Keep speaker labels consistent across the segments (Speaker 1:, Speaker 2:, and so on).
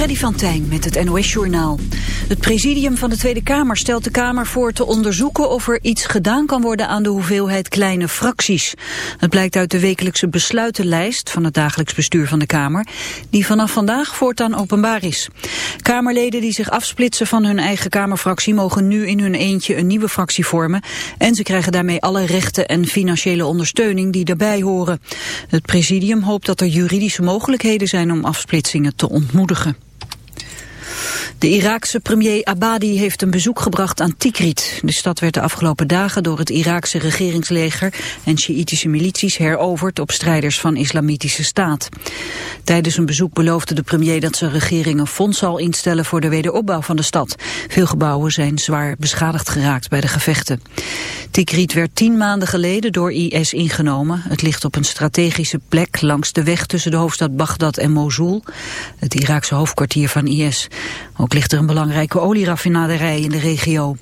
Speaker 1: Freddy van Tijn met het NOS-journaal. Het presidium van de Tweede Kamer stelt de Kamer voor te onderzoeken of er iets gedaan kan worden aan de hoeveelheid kleine fracties. Het blijkt uit de wekelijkse besluitenlijst van het dagelijks bestuur van de Kamer, die vanaf vandaag voortaan openbaar is. Kamerleden die zich afsplitsen van hun eigen Kamerfractie mogen nu in hun eentje een nieuwe fractie vormen en ze krijgen daarmee alle rechten en financiële ondersteuning die daarbij horen. Het presidium hoopt dat er juridische mogelijkheden zijn om afsplitsingen te ontmoedigen. De Iraakse premier Abadi heeft een bezoek gebracht aan Tikrit. De stad werd de afgelopen dagen door het Iraakse regeringsleger en Sjiïtische milities heroverd op strijders van Islamitische Staat. Tijdens een bezoek beloofde de premier dat zijn regering een fonds zal instellen voor de wederopbouw van de stad. Veel gebouwen zijn zwaar beschadigd geraakt bij de gevechten. Tikrit werd tien maanden geleden door IS ingenomen. Het ligt op een strategische plek langs de weg tussen de hoofdstad Bagdad en Mosul, het Iraakse hoofdkwartier van IS. Ook ligt er een belangrijke olieraffinaderij in de regio.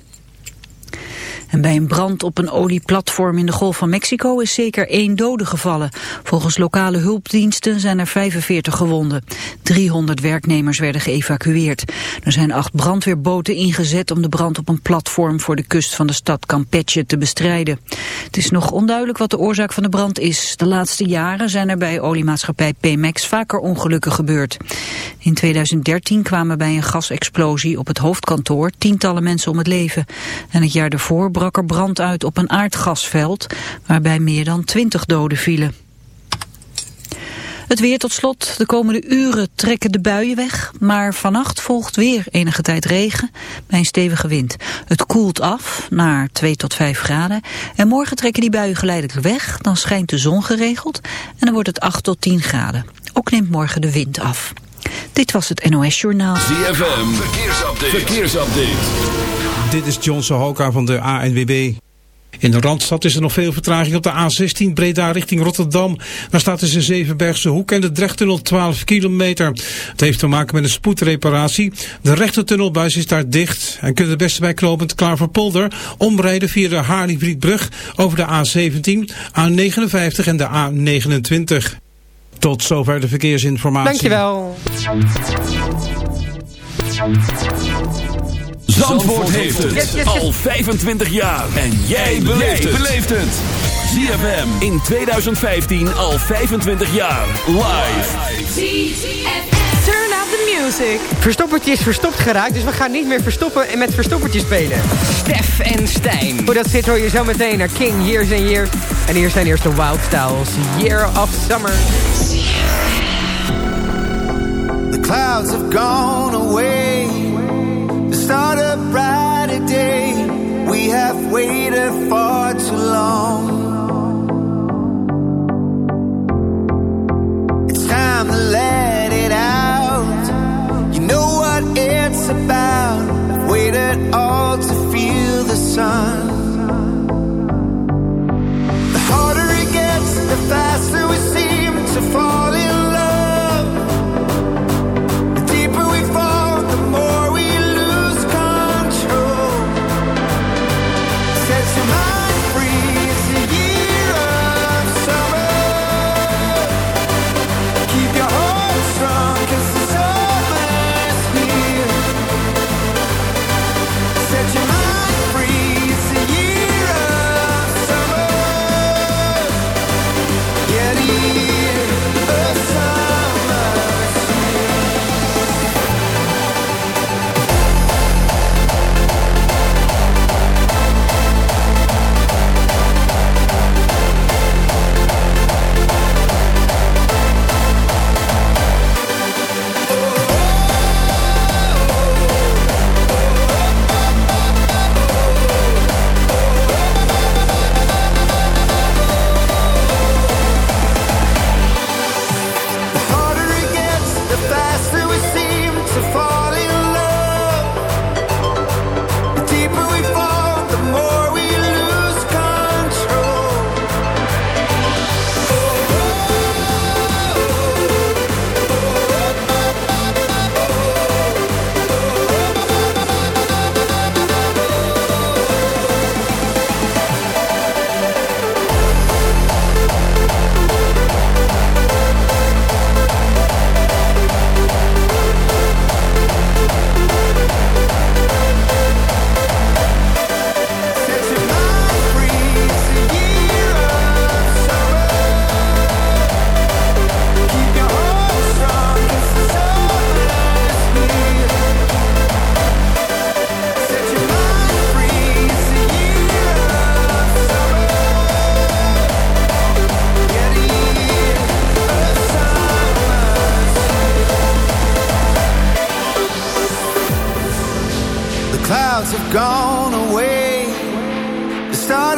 Speaker 1: En bij een brand op een olieplatform in de Golf van Mexico is zeker één dode gevallen. Volgens lokale hulpdiensten zijn er 45 gewonden. 300 werknemers werden geëvacueerd. Er zijn acht brandweerboten ingezet om de brand op een platform voor de kust van de stad Campeche te bestrijden. Het is nog onduidelijk wat de oorzaak van de brand is. De laatste jaren zijn er bij oliemaatschappij Pemex vaker ongelukken gebeurd. In 2013 kwamen bij een gasexplosie op het hoofdkantoor tientallen mensen om het leven. En het jaar daarvoor brak er brand uit op een aardgasveld, waarbij meer dan 20 doden vielen. Het weer tot slot. De komende uren trekken de buien weg. Maar vannacht volgt weer enige tijd regen bij een stevige wind. Het koelt af naar 2 tot 5 graden. En morgen trekken die buien geleidelijk weg. Dan schijnt de zon geregeld. En dan wordt het 8 tot 10 graden. Ook neemt morgen de wind af. Dit was het NOS Journaal.
Speaker 2: ZFM. Verkeersupdate. Verkeersupdate.
Speaker 3: Dit is John Sohoka van de ANWB. In de Randstad is er nog veel vertraging op de A16 Breda richting Rotterdam. Daar staat tussen Zevenbergse Hoek en de Drechttunnel 12 kilometer. Het heeft te maken met een spoedreparatie. De rechtertunnelbuis is daar dicht en kunt het beste bij knopend Klaverpolder omrijden via de Haringvlietbrug over de A17, A59 en de A29. Tot zover de verkeersinformatie.
Speaker 4: Dankjewel.
Speaker 2: Zandvoort heeft het al 25 jaar. En jij beleeft het. ZFM in 2015 al 25 jaar. Live.
Speaker 4: Turn up the music. Verstoppertje is verstopt geraakt, dus we gaan niet meer verstoppen en met verstoppertje spelen. Stef en Stijn. Hoe dat zit hoor je zo meteen naar King Years and Years. En hier zijn eerst de Wild Styles, Year of Summer.
Speaker 5: The clouds have gone away. Start a brighter day. We have waited far too long. It's time to let it out. You know what it's about. Waited all to feel the sun. The harder it gets, the faster we seem to fall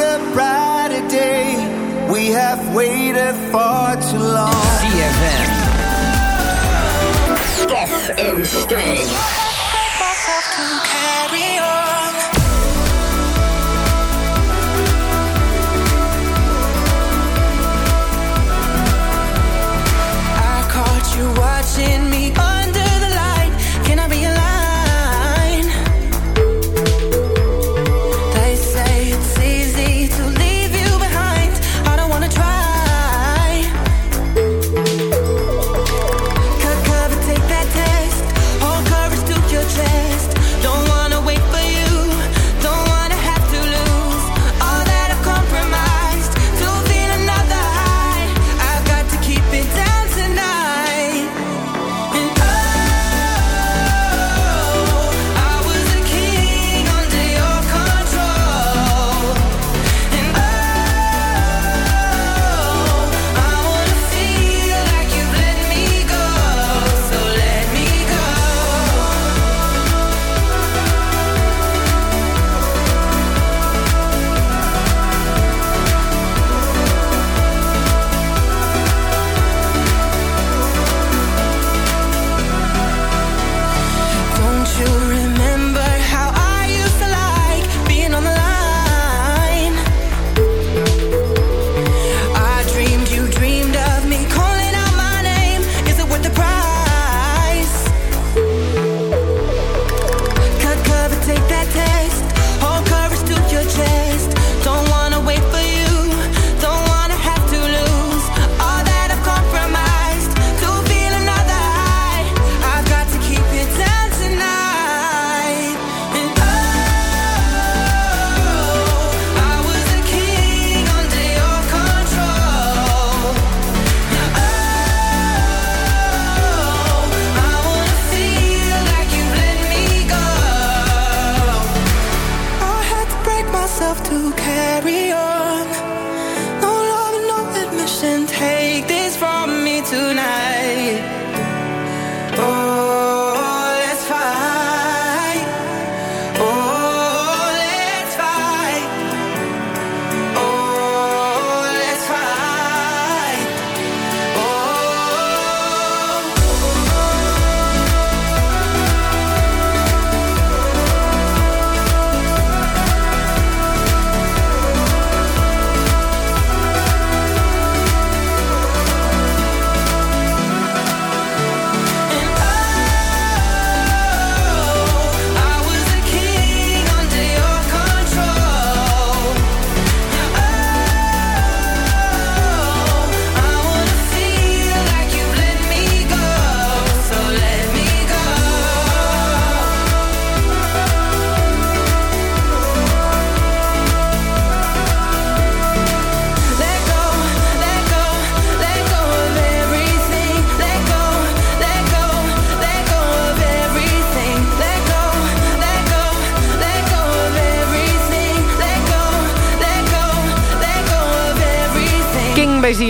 Speaker 5: The start of brighter day. We have waited far too long.
Speaker 4: CFM.
Speaker 6: Stef en Stijn.
Speaker 7: Carry on.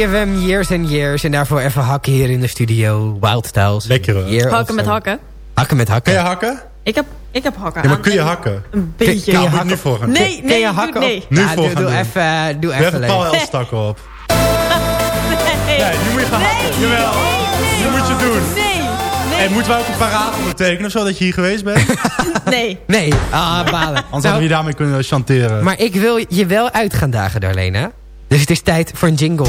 Speaker 4: ZFM, Years and Years. En daarvoor even hakken hier in de studio. Wild Styles.
Speaker 8: Lekker, hoor.
Speaker 9: Hakken met hakken.
Speaker 4: Hakken met hakken.
Speaker 8: Kun je hakken?
Speaker 9: Ik heb, ik heb hakken
Speaker 8: Ja, maar kun je
Speaker 9: En
Speaker 8: hakken?
Speaker 9: Een beetje.
Speaker 8: Nou,
Speaker 4: je hakken
Speaker 8: nu voor gaan.
Speaker 9: Nee,
Speaker 4: Kun
Speaker 9: nee,
Speaker 4: je
Speaker 9: doe-
Speaker 4: hakken
Speaker 9: nee.
Speaker 4: op?
Speaker 8: Nu
Speaker 4: Ja,
Speaker 8: voor
Speaker 4: doe,
Speaker 8: gaan
Speaker 4: doe
Speaker 8: doen.
Speaker 4: even, doe
Speaker 8: Doe
Speaker 4: even
Speaker 8: even Paul
Speaker 4: leuk.
Speaker 8: Elstak op.
Speaker 9: Nee,
Speaker 8: Nee, nu moet je gaan hakken. Jawel. Nu moet je het doen.
Speaker 9: nee,
Speaker 8: Hey, moeten wij ook een parade ondertekenen of zo dat je hier geweest bent?
Speaker 9: nee.
Speaker 4: Nee, ah, balen.
Speaker 8: Anders hadden we je daarmee kunnen chanteren.
Speaker 4: maar ik wil je wel uit gaan dagen, Darlena. Dus het is tijd voor een jingle.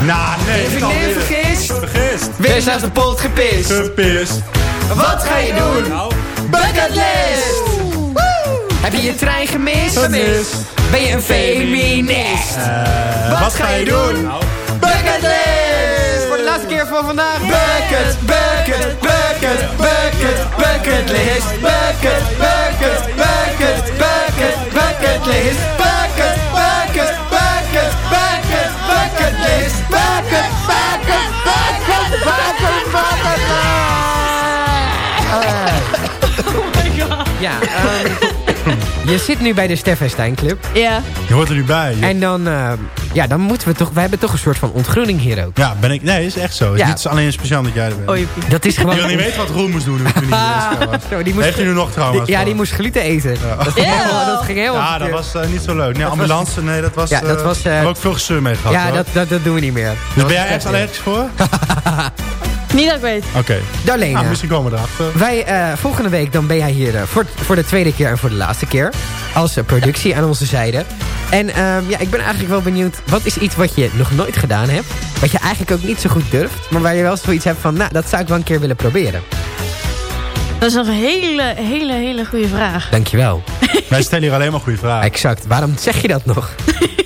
Speaker 8: Nou, nee. dit alweer.
Speaker 4: vergist.
Speaker 8: Vergist.
Speaker 4: Weer zelfs de pot gepist.
Speaker 8: Gepist.
Speaker 4: Wat ga je doen?
Speaker 8: Nou,
Speaker 4: Bucketlist! Heb je je trein gemist?
Speaker 8: Gemist.
Speaker 4: Ben je een feminist?
Speaker 8: eh,
Speaker 4: Wat ga je doen?
Speaker 8: Nou,
Speaker 4: Bucketlist! Voor de laatste keer van vandaag. Bucket, bucket, bucket, bucket, bucketlist. Bucket, bucket, bucket, bucket, bucketlist. Bucket, bucket, Ja, ehm, je zit nu bij de Steffenstein Club.
Speaker 9: Ja.
Speaker 8: je hoort er nu bij. Je-
Speaker 4: En dan, eh, ja, dan moeten we toch... We hebben toch een soort van ontgroening hier ook.
Speaker 8: Ja, ben ik... Nee, is echt zo. Het is
Speaker 4: Ja.
Speaker 8: niet alleen speciaal dat jij er bent.
Speaker 9: Oh.
Speaker 4: Dat is
Speaker 8: Ik
Speaker 4: gewoon...
Speaker 8: wil niet weten wat Roel moest doen. niet geweest was.
Speaker 4: Zo, die moest,
Speaker 8: Heeft hij nu nog trouwens?
Speaker 4: die- ja, die moest gluten eten. Dat, ging
Speaker 9: Ja.
Speaker 4: helemaal, dat ging helemaal
Speaker 8: Ja, dat was eh, niet zo leuk. Nee, ambulance, nee, dat was...
Speaker 4: Ja, dat
Speaker 8: eh,
Speaker 4: was, eh,
Speaker 8: we hebben ook veel gezeur mee gehad.
Speaker 4: Ja, dat, dat doen we niet meer.
Speaker 8: Dus ben jij echt allergisch voor?
Speaker 9: Niet dat ik weet.
Speaker 8: Oké.
Speaker 4: Darlene,
Speaker 8: Nou, misschien komen we erachter.
Speaker 4: wij, eh, volgende week dan ben jij hier eh, voor, voor de tweede keer en voor de laatste keer. Als eh, productie aan onze zijde. En ehm, ja, ik ben eigenlijk wel benieuwd. Wat is iets wat je nog nooit gedaan hebt? Wat je eigenlijk ook niet zo goed durft. Maar waar je wel zoiets hebt van, nou, dat zou ik wel een keer willen proberen.
Speaker 9: Dat is nog een hele, hele, hele goede vraag.
Speaker 4: Dankjewel.
Speaker 8: Wij stellen hier alleen maar goede vragen.
Speaker 4: Exact. Waarom zeg je dat nog?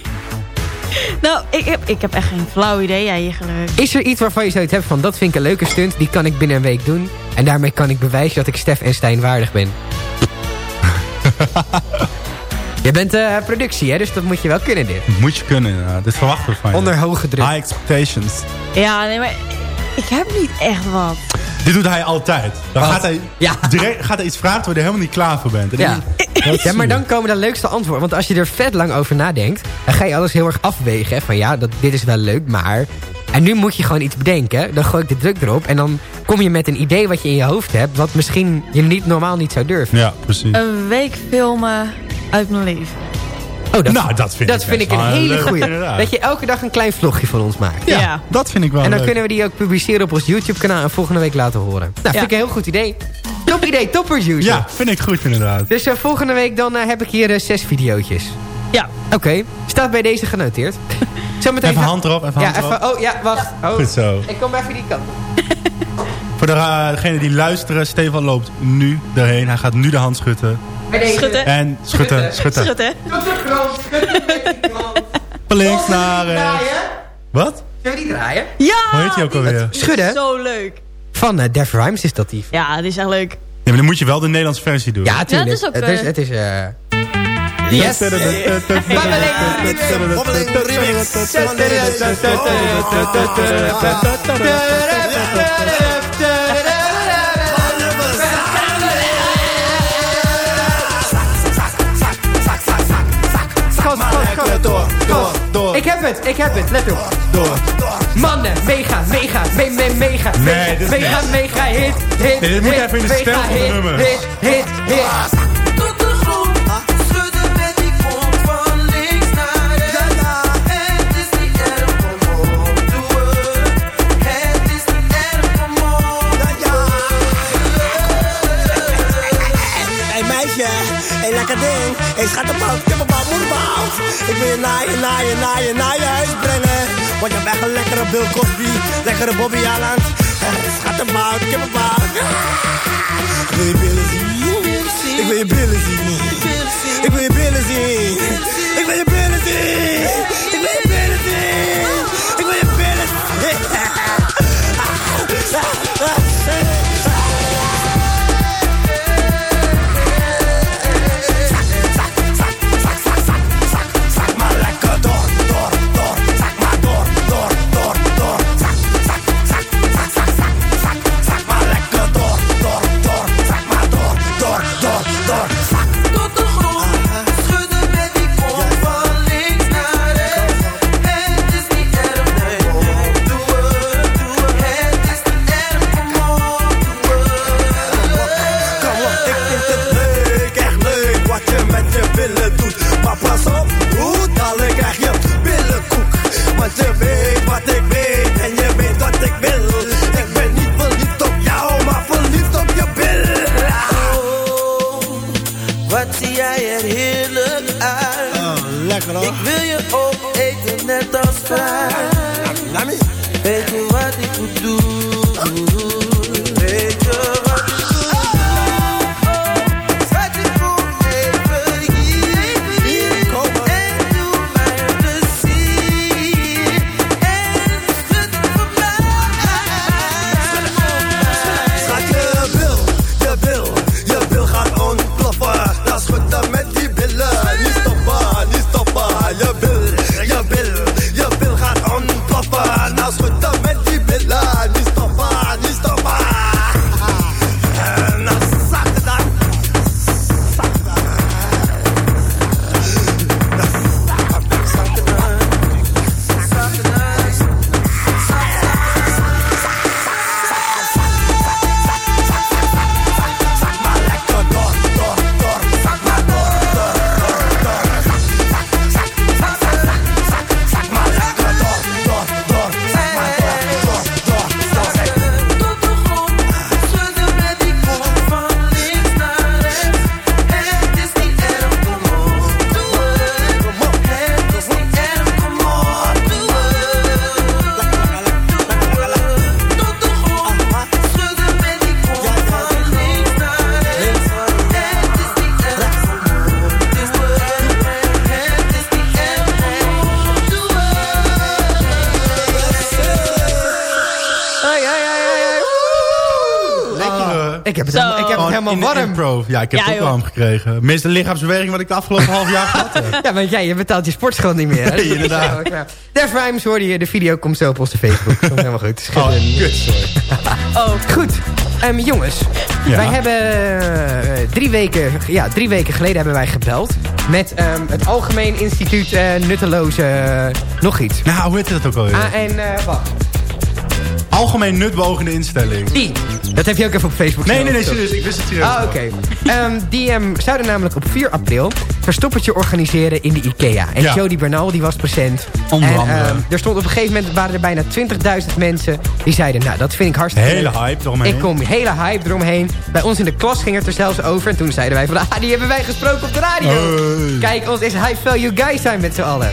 Speaker 9: Nou, ik heb, ik heb echt geen flauw idee eigenlijk.
Speaker 4: Is er iets waarvan je zoiets hebt van, dat vind ik een leuke stunt. Die kan ik binnen een week doen. En daarmee kan ik bewijzen dat ik Stef en Stijn waardig ben. je bent eh, productie, hè? Dus dat moet je wel kunnen, dit.
Speaker 8: Moet je kunnen, inderdaad. Dit verwachten we van je.
Speaker 4: Onder hoge druk.
Speaker 8: High expectations.
Speaker 9: Ja, nee, maar ik heb niet echt wat.
Speaker 8: Dit doet hij altijd. Dan
Speaker 4: Wat?
Speaker 8: gaat hij,
Speaker 4: Ja.
Speaker 8: direct, gaat hij iets vragen waar je helemaal niet klaar voor bent. En
Speaker 4: Ja.
Speaker 8: dan-
Speaker 4: ja, maar dan komen de leukste antwoorden. Want als je er vet lang over nadenkt... dan ga je alles heel erg afwegen. Hè, van ja, dat, dit is wel leuk, maar... En nu moet je gewoon iets bedenken. Dan gooi ik de druk erop. En dan kom je met een idee wat je in je hoofd hebt... wat misschien je niet, normaal niet zou durven.
Speaker 8: Ja, precies.
Speaker 9: Een week filmen uit mijn leven.
Speaker 4: Oh, dat,
Speaker 8: nou, dat vind
Speaker 4: dat
Speaker 8: ik
Speaker 4: vind ik een hele
Speaker 8: leuk,
Speaker 4: goeie.
Speaker 8: inderdaad.
Speaker 4: Dat je elke dag een klein vlogje van ons maakt.
Speaker 8: ja,
Speaker 9: Ja.
Speaker 8: dat vind ik wel
Speaker 4: En dan
Speaker 8: leuk.
Speaker 4: kunnen we die ook publiceren op ons YouTube-kanaal... en volgende week laten horen. Nou, vind ik een heel goed idee. Top idee, top producer.
Speaker 8: Ja, vind ik goed inderdaad.
Speaker 4: Dus eh, volgende week dan eh, heb ik hier eh, zes videootjes.
Speaker 9: Ja.
Speaker 4: Oké, staat bij deze genoteerd. Zometeen
Speaker 8: Even hand erop, even
Speaker 4: Ja,
Speaker 8: hand erop.
Speaker 4: even, oh ja, wacht. Oh,
Speaker 8: Goed zo.
Speaker 4: Ik kom even die kant op.
Speaker 8: Voor de, degenen die luisteren, Stefan loopt nu erheen. Hij gaat nu de hand schutten.
Speaker 9: Schutten.
Speaker 8: En schutten, schutten.
Speaker 9: Schut, hè?
Speaker 4: Tot de grond. Schutten
Speaker 8: links naar? Wat?
Speaker 4: Zullen we die draaien?
Speaker 9: Ja!
Speaker 8: Hoe heet die ook alweer?
Speaker 4: Schudden?
Speaker 9: Zo leuk.
Speaker 4: Van eh, Def Rhymes is dat die.
Speaker 9: Ja, die is echt leuk.
Speaker 8: Ja, maar dan moet je wel de Nederlandse versie doen.
Speaker 4: Ja, tuurlijk.
Speaker 9: het is ook,
Speaker 4: Het is...
Speaker 9: eh,
Speaker 4: Het is eh, Yes. Gas,
Speaker 8: Door, door, door.
Speaker 4: Ik heb het, ik heb het, let op.
Speaker 8: Door.
Speaker 4: Mannen, mega, mega, me, me, mega.
Speaker 8: Nee, dit is
Speaker 4: mega,
Speaker 8: niet.
Speaker 4: mega hit, hit,
Speaker 8: Nee, dit moet
Speaker 4: hit,
Speaker 8: even in de
Speaker 4: mega
Speaker 8: stijl van de
Speaker 4: hit,
Speaker 8: nummer.
Speaker 4: Hit, hit, hit.
Speaker 5: Tot de grond, schudden met die grond van links naar rechts. Het is niet erg, kom op,
Speaker 10: Ik wil je naar je, naar je, naar je, naar je huis brengen. Want je echt een lekkere Bill Cosby, lekkere Bobby Allen. Hey, Schattenbal, kippenbal. Ik wil je billen zien. Ik wil je billen zien. Ik wil je billen zien. Ik wil je billen zien. Ik wil je billen zien. Ik wil je billen
Speaker 5: Zak
Speaker 8: Ja, ik heb
Speaker 9: Ja,
Speaker 8: het ook
Speaker 9: joh.
Speaker 8: warm gekregen. De meeste lichaamsbeweging wat ik de afgelopen half jaar gehad heb.
Speaker 4: Ja, want jij, je betaalt je sportschool niet meer. hè?
Speaker 8: Nee, inderdaad.
Speaker 4: Def Rhymes hoorde je, de video komt zo op onze Facebook. Komt helemaal goed.
Speaker 8: Oh, kut, sorry.
Speaker 9: Oh,
Speaker 4: Goed, Ehm, jongens.
Speaker 8: Ja.
Speaker 4: Wij hebben eh, drie, weken, ja, drie weken geleden hebben wij gebeld... met ehm, het Algemeen Instituut eh, Nutteloze... eh, nog iets.
Speaker 8: Nou, hoe heet dat ook alweer?
Speaker 4: Ah, en wacht.
Speaker 8: Algemeen nutbewogende instelling.
Speaker 4: Die. Dat heb je ook even op Facebook
Speaker 8: Nee, nee, nee, serieus. Ik wist het serieus.
Speaker 4: Ah, oké. Ehm, die zouden namelijk op 4 april verstoppertje organiseren in de IKEA. En
Speaker 8: Ja.
Speaker 4: Jody Bernal die was present.
Speaker 8: Onder
Speaker 4: en,
Speaker 8: andere.
Speaker 4: ehm, er stond op een gegeven moment waren er bijna 20.000 mensen die zeiden, nou dat vind ik hartstikke
Speaker 8: Hele
Speaker 4: leuk.
Speaker 8: hype eromheen.
Speaker 4: Ik kom hele hype eromheen. Bij ons in de klas ging het er zelfs over. En toen zeiden wij van, ah, die hebben wij gesproken op de radio.
Speaker 8: Hey.
Speaker 4: Kijk, ons is high value guys zijn met z'n allen.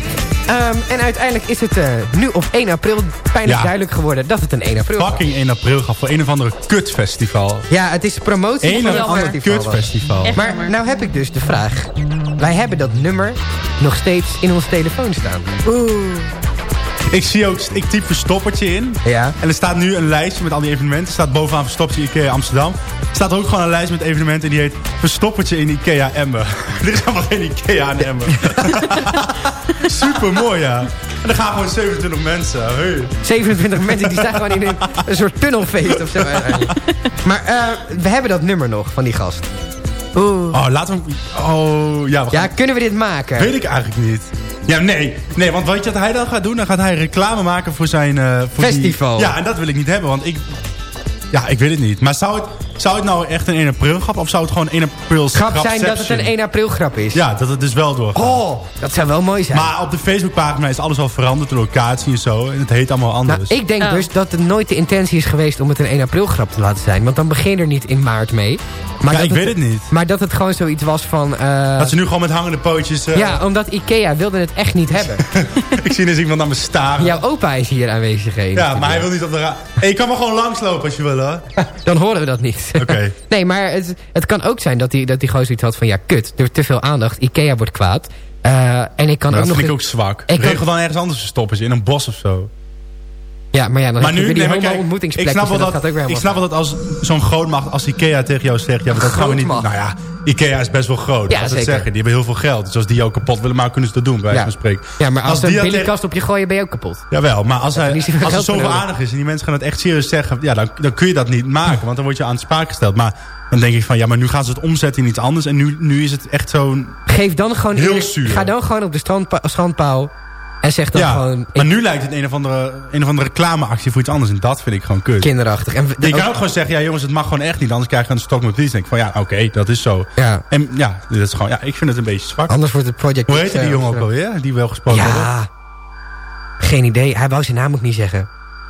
Speaker 4: Ehm, en uiteindelijk is het eh, nu op 1 april pijnlijk
Speaker 8: Ja.
Speaker 4: duidelijk geworden dat het een 1 april.
Speaker 8: Fucking 1 april gaf voor een of andere kutfestival.
Speaker 4: Ja, het is promotie
Speaker 8: Een
Speaker 4: van
Speaker 8: of
Speaker 4: een
Speaker 8: ander
Speaker 4: ander festival.
Speaker 8: kutfestival.
Speaker 9: Echt
Speaker 4: Maar
Speaker 9: jammer.
Speaker 4: nou heb ik dus de vraag. Wij hebben dat nummer nog steeds in onze telefoon staan.
Speaker 8: Ik zie ook, ik typ verstoppertje in.
Speaker 4: Ja.
Speaker 8: En er staat nu een lijstje met al die evenementen. Er staat bovenaan verstoppertje Ikea Amsterdam. Er staat ook gewoon een lijst met evenementen en die heet verstoppertje in Ikea Emmen. er is helemaal geen Ikea in Emmen. Super mooi, ja. En er gaan gewoon 27 mensen. Hey.
Speaker 4: 27 mensen die staan gewoon in een, een soort tunnelfeest of zo. Maar eh, we hebben dat nummer nog van die gast. Oeh.
Speaker 8: Oh, laten we... Oh, ja. We gaan,
Speaker 4: Ja, kunnen we dit maken?
Speaker 8: Weet ik eigenlijk niet. Ja, nee. Nee, want weet je wat hij dan gaat doen? Dan gaat hij reclame maken voor zijn... eh, voor die-
Speaker 4: Festival.
Speaker 8: Ja, en dat wil ik niet hebben, want ik... Ja, ik weet het niet. Maar zou het, zou het nou echt een 1 april grap of zou het gewoon 1 april
Speaker 4: Grap zijn dat het een 1 april grap is.
Speaker 8: Ja, dat het dus wel doorgaat.
Speaker 4: Oh, dat zou wel mooi zijn.
Speaker 8: Maar op de Facebookpagina is alles al veranderd, de locatie en zo. En het heet allemaal anders.
Speaker 4: Nou, ik denk
Speaker 9: Oh.
Speaker 4: dus dat het nooit de intentie is geweest om het een 1 april grap te laten zijn. Want dan begin je er niet in maart mee. Maar
Speaker 8: ja,
Speaker 4: dat
Speaker 8: ik weet het niet.
Speaker 4: Maar dat het gewoon zoiets was van... eh,
Speaker 8: Dat ze nu gewoon met hangende pootjes... eh,
Speaker 4: Ja, omdat Ikea wilde het echt niet hebben.
Speaker 8: ik zie dus iemand aan me staren.
Speaker 4: Jouw opa is hier aanwezig. hè, in
Speaker 8: Ja, maar hij wil niet op de ra... Hey, je kan maar gewoon langslopen als je wil, hoor.
Speaker 4: Dan horen we dat niet.
Speaker 8: Oké.
Speaker 4: nee, maar het, het kan ook zijn dat hij, dat hij gewoon zoiets had van... Ja, kut, er te veel aandacht. Ikea wordt kwaad. Eh, en ik kan
Speaker 8: dat
Speaker 4: ook nog...
Speaker 8: vind ik ook zwak.
Speaker 4: Ik kan-
Speaker 8: Regel dan ergens anders verstoppen, in een bos of zo.
Speaker 4: Ja, maar ja, dan
Speaker 8: Maar
Speaker 4: heb je
Speaker 8: nu,
Speaker 4: weer die
Speaker 8: nee,
Speaker 4: homo
Speaker 8: kijk, ik snap wel
Speaker 4: en dat,
Speaker 8: dat,
Speaker 4: gaat ook weer
Speaker 8: ik
Speaker 4: helemaal
Speaker 8: snap wel dat als zo'n grootmacht als Ikea tegen jou zegt... Ja, maar dat gaan we niet. Nou ja, Ikea is best wel groot.
Speaker 4: Ja,
Speaker 8: als
Speaker 4: zeker.
Speaker 8: zeggen, die hebben heel veel geld. Dus als die jou kapot willen maken, kunnen ze dat doen, bij wijze
Speaker 4: Ja.
Speaker 8: van spreken.
Speaker 4: Ja, maar als,
Speaker 8: die
Speaker 4: een
Speaker 8: dat
Speaker 4: billigkast op je gooien, ben je ook kapot.
Speaker 8: Jawel, maar als, hij, als het zoveel
Speaker 4: nodig.
Speaker 8: aardig is en die mensen gaan het echt serieus zeggen... Ja, dan, dan kun je dat niet maken, want dan word je aan het spraak gesteld. Maar dan denk ik van, ja, maar nu gaan ze het omzetten in iets anders. En nu, nu is het echt zo'n...
Speaker 4: Geef dan gewoon...
Speaker 8: Heel zuur.
Speaker 4: Ga dan gewoon op de strandpa schandpaal... En zeg dan
Speaker 8: Ja,
Speaker 4: gewoon...
Speaker 8: maar
Speaker 4: ik-
Speaker 8: nu lijkt het een of, andere, een of andere reclameactie voor iets anders. En dat vind ik gewoon kut.
Speaker 4: kinderachtig. En ook-
Speaker 8: kan ook gewoon zeggen, ja jongens, het mag gewoon echt niet. Anders krijg je een stok met politie. denk ik van, ja, oké, dat is zo.
Speaker 4: Ja.
Speaker 8: En ja, dat is gewoon, ja, ik vind het een beetje zwak.
Speaker 4: Anders wordt het project...
Speaker 8: Hoe heette die
Speaker 4: eh,
Speaker 8: jongen ook alweer? Die we wel gesproken hebben?
Speaker 4: Ja. Geen idee. Hij wou zijn naam ook niet zeggen.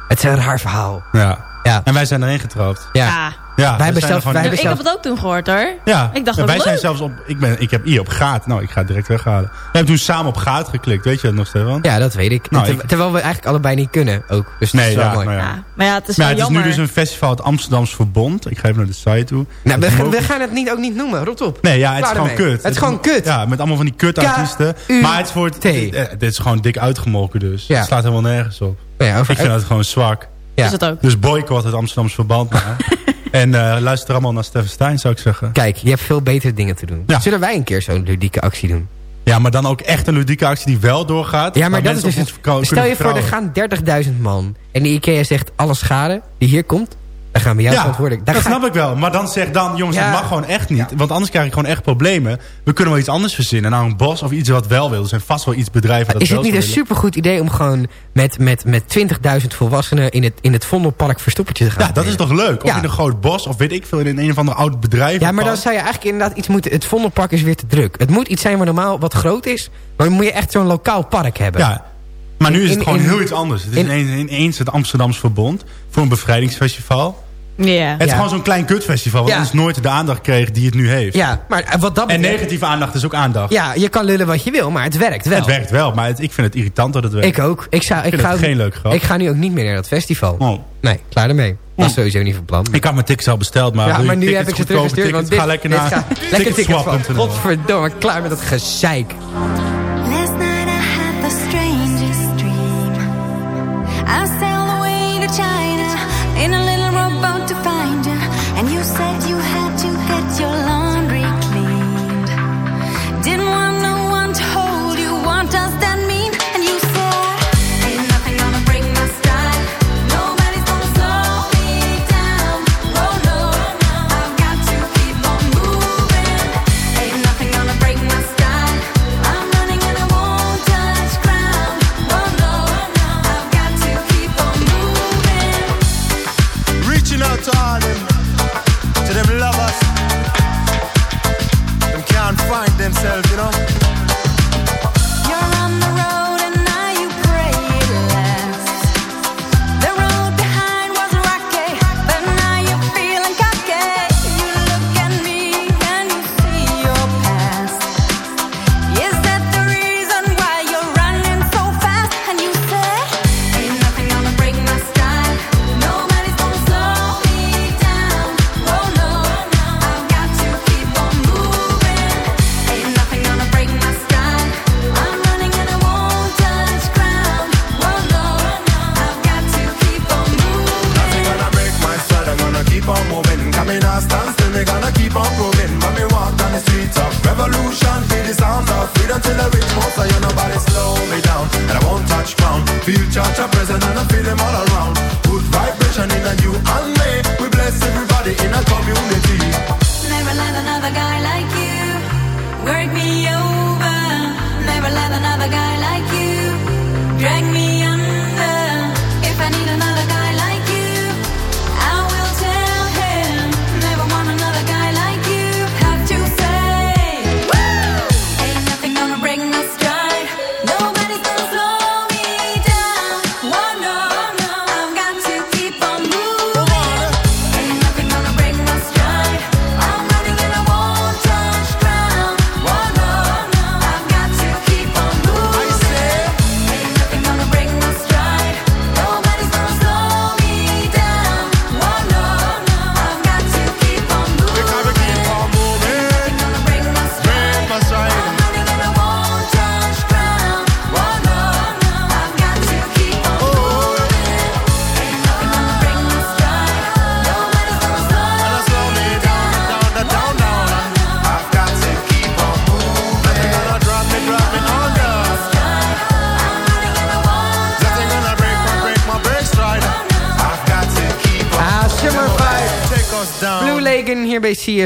Speaker 4: Het is een raar verhaal.
Speaker 8: Ja.
Speaker 4: Ja.
Speaker 8: En wij zijn erin getrapt.
Speaker 4: Ja.
Speaker 9: Ja.
Speaker 8: Ja,
Speaker 4: Wij hebben
Speaker 8: zijn
Speaker 4: zelf- wij hebben
Speaker 9: Ik heb het ook toen gehoord hoor.
Speaker 8: Ja,
Speaker 9: Ik dacht, wat
Speaker 8: wij zijn zelfs op. Ik, ben, ik heb hier op gaat. Nou, ik ga het direct weghalen. We hebben toen samen op gaat geklikt. Weet je dat nog, Stefan?
Speaker 4: Ja, dat weet ik.
Speaker 8: Nou,
Speaker 4: Ter-
Speaker 8: ik-
Speaker 4: Terwijl we eigenlijk allebei niet kunnen ook. Dus dat
Speaker 8: Nee,
Speaker 4: is wel
Speaker 8: ja,
Speaker 4: mooi.
Speaker 8: nou ja.
Speaker 9: Ja. Maar ja, het is
Speaker 8: Maar het is nu dus een festival, het Amsterdams Verbond. Ik ga even naar de site toe.
Speaker 4: Nou, we, gaan-
Speaker 8: mogen-
Speaker 4: we gaan het niet, ook niet noemen. Rot op.
Speaker 8: Nee, ja, het is gewoon kut.
Speaker 4: Het is gewoon kut.
Speaker 8: Ja, met allemaal van die kutartiesten.
Speaker 4: K-U-T.
Speaker 8: Maar het is voor het, dit, eh, dit is gewoon dik uitgemolken dus. Het slaat helemaal nergens op. Ik vind het gewoon zwak.
Speaker 4: Ja.
Speaker 9: Is het ook.
Speaker 8: Dus boycott het Amsterdams Verband maar. en eh, luister allemaal naar Steffen Stein, zou ik zeggen.
Speaker 4: Kijk, je hebt veel betere dingen te doen.
Speaker 8: Ja.
Speaker 4: Zullen wij een keer zo'n ludieke actie doen?
Speaker 8: Ja, maar dan ook echt een ludieke actie die wel doorgaat.
Speaker 4: Ja, maar dat is dus Stel je voor, er gaan 30.000 man. En de IKEA zegt, alle schade die hier komt, dan gaan we jou
Speaker 8: Ja,
Speaker 4: verantwoordelijk.
Speaker 8: dat
Speaker 4: Daar
Speaker 8: snap ik wel. Maar dan zeg dan, jongens,
Speaker 4: Ja.
Speaker 8: dat mag gewoon echt niet. Want anders krijg ik gewoon echt problemen. We kunnen wel iets anders verzinnen. Nou, een bos of iets wat wel wil. Er zijn vast wel iets bedrijven dat
Speaker 4: Is het niet een
Speaker 8: willen.
Speaker 4: supergoed idee om gewoon met, met, met 20.000 volwassenen in het, in het Vondelpark verstoppertje te gaan?
Speaker 8: Ja, dat is toch leuk? Of in een groot bos, of weet ik veel, in een of ander oud bedrijf.
Speaker 4: Ja, maar dan
Speaker 8: wat.
Speaker 4: zou je eigenlijk inderdaad iets moeten... Het Vondelpark is weer te druk. Het moet iets zijn waar normaal wat groot is. Maar dan moet je echt zo'n lokaal park hebben.
Speaker 8: Ja, maar nu is het
Speaker 4: In-
Speaker 8: gewoon
Speaker 4: in-
Speaker 8: heel iets anders. Het is
Speaker 4: in-
Speaker 8: ineens, ineens het Amsterdams Verbond voor een bevrijdingsfestival.
Speaker 9: Ja.
Speaker 8: Het is
Speaker 4: Ja.
Speaker 8: gewoon zo'n klein kutfestival, wat
Speaker 4: Ja.
Speaker 8: ons nooit de aandacht kreeg die het nu heeft.
Speaker 4: Ja, maar eh, wat dat
Speaker 8: En negatieve aandacht is ook aandacht.
Speaker 4: Ja, je kan lullen wat je wil, maar het werkt wel.
Speaker 8: Het werkt wel, maar het- ik vind het irritant dat het werkt.
Speaker 4: Ik ook. Ik, zou, ik,
Speaker 8: vind
Speaker 4: ga
Speaker 8: het
Speaker 4: ook-
Speaker 8: geen leuk grap.
Speaker 4: Ik ga nu ook niet meer naar dat festival.
Speaker 8: Oh.
Speaker 4: Nee, klaar ermee. Dat is sowieso niet van plan.
Speaker 8: Ik had mijn tickets al besteld, maar,
Speaker 4: ja, maar nu heb ik ze teruggestuurd. Want dit,
Speaker 8: ga lekker
Speaker 4: dit
Speaker 8: naar
Speaker 4: gaat- lekker
Speaker 8: ticketswap.nl.
Speaker 4: Godverdomme, klaar met dat gezeik.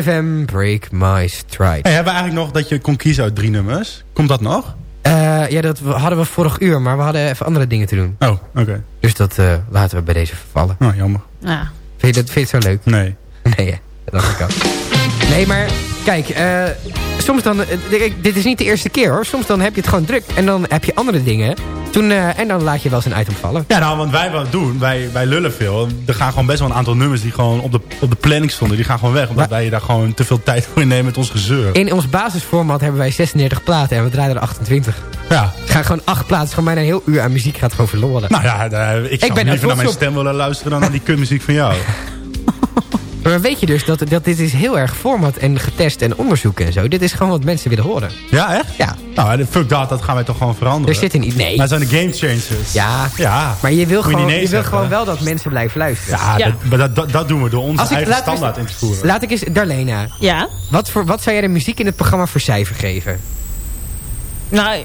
Speaker 4: CFM. Break my stride.
Speaker 8: Hey, hebben we eigenlijk nog dat je kon kiezen uit drie nummers? Komt dat nog?
Speaker 4: Eh, ja, dat we- hadden we vorig uur, maar we hadden even andere dingen te doen.
Speaker 8: Oh, oké.
Speaker 4: Dus dat eh, laten we bij deze vervallen.
Speaker 8: Nou, jammer.
Speaker 9: Ja.
Speaker 4: Vind je, dat, vind je het zo leuk?
Speaker 8: Nee.
Speaker 4: Nee, hè? dat dacht ik. Nee, maar kijk, eh, soms dan... eh, dit is niet de eerste keer hoor. Soms dan heb je het gewoon druk en dan heb je andere dingen. Toen, eh, en dan laat je wel eens een item vallen.
Speaker 8: Ja, nou, want wij wat doen, wij, wij lullen veel. Er gaan gewoon best wel een aantal nummers die gewoon op de, op de planning stonden. Die gaan gewoon weg, omdat wij daar gewoon te veel tijd voor nemen met ons gezeur.
Speaker 4: In ons basisformat hebben wij 36 platen en we draaien er 28.
Speaker 8: Ja.
Speaker 4: Het gaan gewoon acht platen. Gewoon bijna een heel uur aan muziek gaat gewoon verloren.
Speaker 8: Nou ja, ik zou
Speaker 4: ben er
Speaker 8: liever naar mijn stem willen luisteren dan naar die kutmuziek van jou.
Speaker 4: Maar weet je dus dat, dat dit is heel erg format en getest en onderzoek en zo. Dit is gewoon wat mensen willen horen.
Speaker 8: Ja, echt?
Speaker 4: Ja.
Speaker 8: Nou, fuck dat, dat gaan wij toch gewoon veranderen.
Speaker 4: Er zit een idee.
Speaker 8: Maar het zijn de game changers.
Speaker 4: Ja,
Speaker 8: Ja.
Speaker 4: maar je wil,
Speaker 8: je
Speaker 4: gewoon,
Speaker 8: nee
Speaker 4: je wil gewoon wel dat mensen blijven luisteren.
Speaker 8: Ja,
Speaker 9: Ja.
Speaker 8: Dat, maar dat, dat, doen we door onze
Speaker 4: Als
Speaker 8: eigen standaard in te voeren.
Speaker 4: Laat ik eens, Darlena,
Speaker 9: Ja?
Speaker 4: wat, voor, wat zou jij de muziek in het programma voor cijfer geven?
Speaker 9: Nou,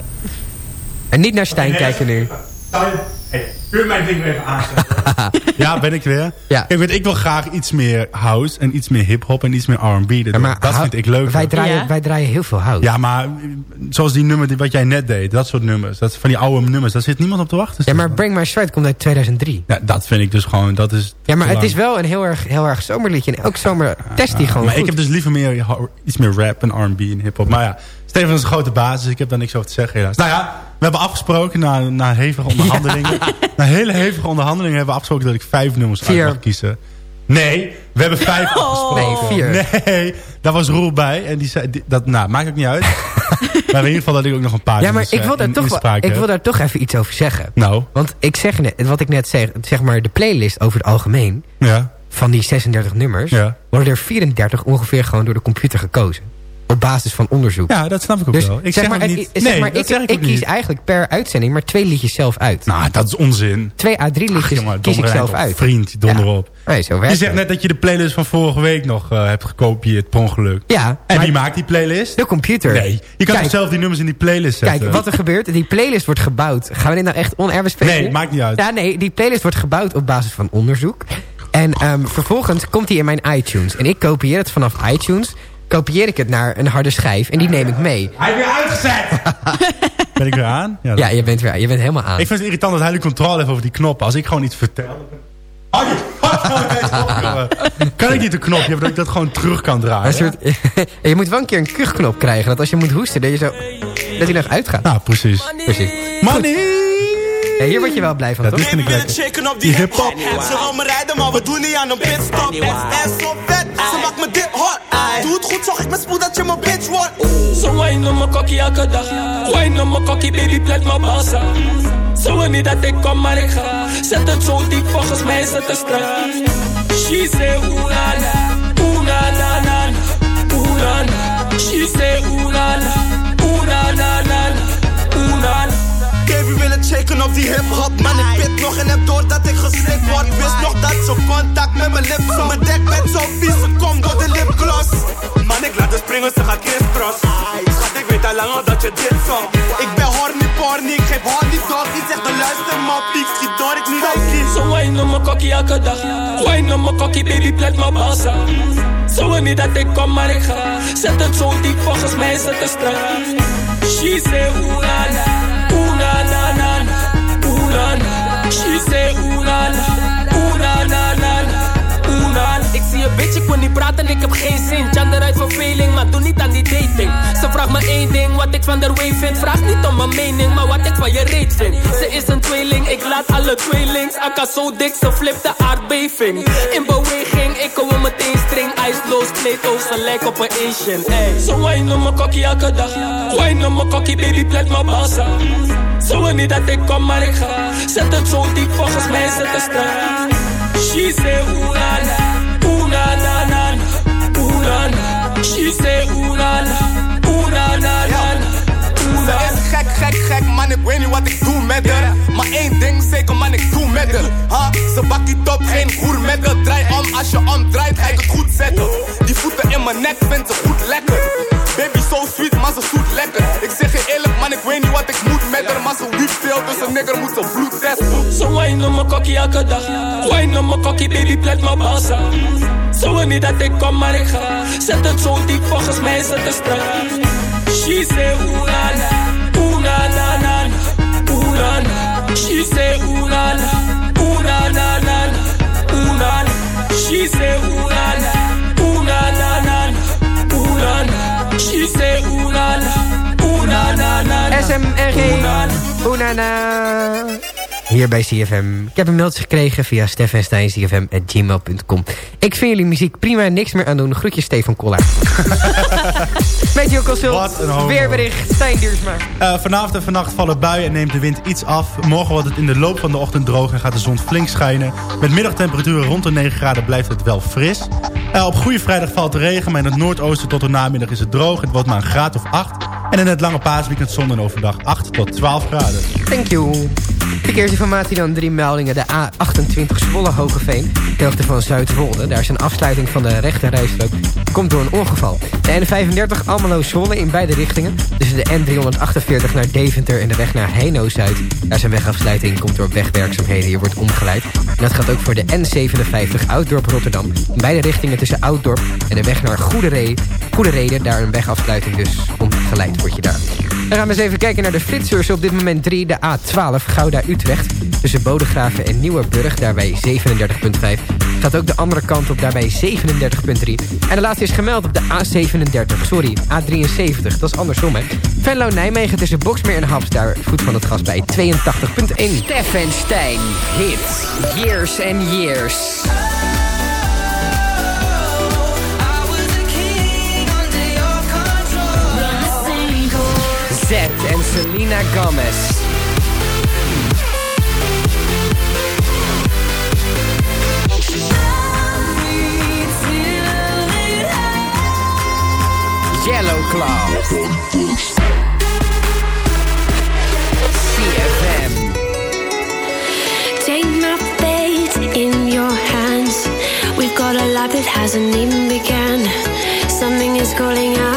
Speaker 4: En niet naar Stijn kijken nu.
Speaker 8: Hey, kun je mijn ding even aanzetten? ja, ben ik weer?
Speaker 4: Ja.
Speaker 8: Ik, weet, ik wil graag iets meer house en iets meer hip-hop en iets meer R&B.
Speaker 4: Ja,
Speaker 8: dat vind ik leuk.
Speaker 4: Wij draaien,
Speaker 9: Ja?
Speaker 4: wij draaien heel veel hout.
Speaker 8: Ja, maar zoals die nummer die, wat jij net deed, dat soort nummers. Dat, van die oude nummers, daar zit niemand op te wachten.
Speaker 4: Ja, maar Bring My Stride komt uit 2003.
Speaker 8: Ja, dat vind ik dus gewoon, dat is
Speaker 4: Ja, maar het is wel een heel erg, heel erg zomerliedje. En elk zomer test die gewoon
Speaker 8: Maar ik heb dus liever meer, iets meer rap en R&B en hip-hop. Maar ja, Steven is een grote basis, ik heb daar niks over te zeggen helaas. Nou ja, we hebben afgesproken na, na hevige onderhandelingen. Na hele hevige onderhandelingen hebben we afgesproken dat ik vijf nummers uit
Speaker 4: Vier.
Speaker 8: mag kiezen. Nee, we hebben vijf afgesproken.
Speaker 4: Nee, vier.
Speaker 8: Nee, daar was Roel bij. En die zei, die- dat, nou, maakt ook niet uit. maar in ieder geval dat ik ook nog een paar
Speaker 4: Ja, maar ik
Speaker 8: eh,
Speaker 4: wil, daar
Speaker 8: in-
Speaker 4: toch, wel- ik wil daar toch even iets over zeggen.
Speaker 8: Nou,
Speaker 4: Want ik zeg net, wat ik net zeg, zeg maar de playlist over het algemeen...
Speaker 8: ja.
Speaker 4: van die 36 nummers...
Speaker 8: Ja.
Speaker 4: worden er 34 ongeveer gewoon door de computer gekozen. Op basis van onderzoek.
Speaker 8: Ja, dat snap ik ook
Speaker 4: dus
Speaker 8: wel. Ik
Speaker 4: zeg,
Speaker 8: zeg,
Speaker 4: maar,
Speaker 8: niet...
Speaker 4: zeg
Speaker 8: nee,
Speaker 4: maar, ik,
Speaker 8: zeg ik,
Speaker 4: kies
Speaker 8: niet.
Speaker 4: eigenlijk per uitzending maar twee liedjes zelf uit.
Speaker 8: Nou, dat is onzin.
Speaker 4: Twee à drie liedjes
Speaker 8: Ach, jongen,
Speaker 4: kies ik zelf
Speaker 8: op.
Speaker 4: uit.
Speaker 8: Vriend, donder
Speaker 4: Ja.
Speaker 8: op.
Speaker 4: Nee, zo
Speaker 8: Je
Speaker 4: werkt
Speaker 8: zegt
Speaker 4: het.
Speaker 8: net dat je de playlist van vorige week nog eh, hebt gekopieerd per ongeluk.
Speaker 4: Ja,
Speaker 8: En wie maakt die playlist?
Speaker 4: de computer.
Speaker 8: Nee, je kan
Speaker 4: Kijk,
Speaker 8: zelf die nummers in die playlist zetten?
Speaker 4: Kijk, wat er gebeurt, die playlist wordt gebouwd. Gaan we dit nou echt onerbe spelen?
Speaker 8: Nee, maakt niet uit.
Speaker 4: Ja, nee, die playlist wordt gebouwd op basis van onderzoek. En ehm, vervolgens komt die in mijn iTunes. En ik kopieer het vanaf iTunes. Kopieer ik het naar een harde schijf en die neem ik mee.
Speaker 8: Hij is weer uitgezet! ben ik weer aan?
Speaker 4: Ja, je bent, weer, je bent helemaal aan.
Speaker 8: Ik vind het irritant dat hij de controle heeft over die knoppen. Als ik gewoon iets vertel... Oh, knop, kan ik niet een knopje hebben dat ik dat gewoon terug kan draaien?
Speaker 4: Soort, je moet wel een keer een kuchknop krijgen. Dat als je moet hoesten, dat, je zo, dat hij nog uitgaat.
Speaker 8: Nou, precies.
Speaker 4: Precies.
Speaker 8: Money!
Speaker 4: Ja, hier word je wel blij van,
Speaker 8: Ja,
Speaker 4: toch?
Speaker 8: dit vind ik lekker.
Speaker 10: Shaken op
Speaker 8: Die
Speaker 10: die
Speaker 8: hip-hop.
Speaker 10: Ze wil me rijden, maar we doen niet aan een pitstop. En zo vet, ze maakt me dit hot. Doe het goed, zorg ik met spoed dat je mijn bitch wordt.
Speaker 11: So wine on my cocky elke dag. Wine on my cocky baby plet mijn massa Zo wil niet dat ik kom maar ik ga. Zet het zo diep volgens mij is het strak She say ooh la la Ooh na na na na Ooh na na She say ooh la la Ooh na na na na Ooh na na
Speaker 10: Baby willen checken op die hip-hop. Man, ik pit nog en heb door dat ik geslaagd
Speaker 12: Ik word wist nog dat ze contact met mijn lips zo Mijn dek bent zo vies, ze komt door de lipgloss Man, ik laat haar springen, ze gaat crisscross Schat, ik weet al lang al dat je dit zo Ik ben horny porny, ik geef horny dog Die zegt dan luister maar, piek, schiet door, ik niet uit
Speaker 11: Zo wine op mijn kokkie elke dag. Wine op mijn kokkie, baby, plet mijn balsa. Zo wil niet dat ik kom, maar ik ga. Zet het zo diep, volgens mij is het te strak. She say, na na, say, oeh na na,
Speaker 13: een bitch, ik wil niet praten, ik heb geen zin. Jan eruit verveling, maar doe niet aan die dating. Ze vraagt me één ding, wat ik van der way vind. Vraag niet om mijn mening, maar wat ik van je reet vind. Ze is een tweeling, ik laat alle tweelings. Akka zo dik, ze flipt de aardbeving. In beweging, ik kom meteen string. IJsloos, kleed ook gelijk op een Asian.
Speaker 11: Zo wine op mijn kokkie elke dag. Wine op mijn kokkie, baby, plet mijn balsa. Zo niet dat ik kom, maar ik ga. Zet het zo diep, volgens mij is het strak. She say, oeh oeh na na na na, oeh na na. She say, oeh na na, oeh na na na na, oeh
Speaker 12: Ze
Speaker 11: na
Speaker 12: is gek, gek, gek, man, ik weet niet wat ik doe met haar. Maar één ding zeker, man, ik doe met haar. Ha? Ze bakt die top, geen goer met haar. Draai om, als je omdraait, ga ik het goed zetten. Die voeten in mijn nek, vindt ze goed lekker. Baby so sweet, maar ze zoet lekker. Ik zeg je eerlijk, man, ik weet niet wat ik moet met haar. Maar ze wiet veel, dus een nigger moet ze bloed testen.
Speaker 11: Zo wine op mijn kokkie elke dag. Wine op mijn kokkie, baby, plet mijn balsa. Zo wil niet dat ik kom, maar ik ga. Zet het zo diep, volgens mij is het te strak. She say, oeh na na, oeh na na na na, oeh na na. She say, oeh na na, oeh na na na na, oeh na na. She say, oeh na na, oeh na na na na, oeh na na. She say, oeh na na, oeh na na na na.
Speaker 4: SMRG.
Speaker 11: Na na.
Speaker 4: Hier bij CFM. Ik heb een mailtje gekregen via steffensteincfm.gmail.com. Ik vind jullie muziek prima, niks meer aan doen. Groetjes Stefan Koller. Consult,
Speaker 8: Wat een homo.
Speaker 4: weerbericht, Stijn Duursma.
Speaker 8: Eh, vanavond en vannacht vallen buien en neemt de wind iets af. Morgen wordt het in de loop van de ochtend droog en gaat de zon flink schijnen. Met middagtemperaturen rond de 9 graden blijft het wel fris. Eh, op goede vrijdag valt de regen, maar in het noordoosten tot de namiddag is het droog. Het wordt maar een graad of 8. En in het lange paasweekend zon en overdag 8 tot 12 graden.
Speaker 4: Thank you. Verkeersinformatie dan drie meldingen. De A28 Zwolle Hogeveen. De hoogte van Zuidwolde. Daar is een afsluiting van de rechterrijstrook. Komt door een ongeval. De N35 Almelo Zwolle in beide richtingen. Tussen de N348 naar Deventer en de weg naar Heino-Zuid. Daar is een wegafsluiting. Komt door wegwerkzaamheden. Je wordt omgeleid. En dat gaat ook voor de N57 Ouddorp Rotterdam. In beide richtingen tussen Ouddorp en de weg naar Goede, Re Goede Reden. Daar een wegafsluiting dus omgeleid word je daar. Dan gaan we eens even kijken naar de flitsers. Op dit moment 3, de A12 Gouda-Utrecht. Tussen Bodegraven en Nieuwerburg, daarbij 37,5. Gaat ook de andere kant op, daarbij 37,3. En de laatste is gemeld op de A37, sorry, A73. Dat is andersom, hè. Venlo-Nijmegen tussen Boksmeer en Haps, daar voet van het gas bij 82,1.
Speaker 14: Stef Stijn, hits, years and years.
Speaker 4: Z en Selena Gomez. Yellow Claw. CFM.
Speaker 15: Take my fate in your hands. We've got a life that hasn't even begun. Something is calling us.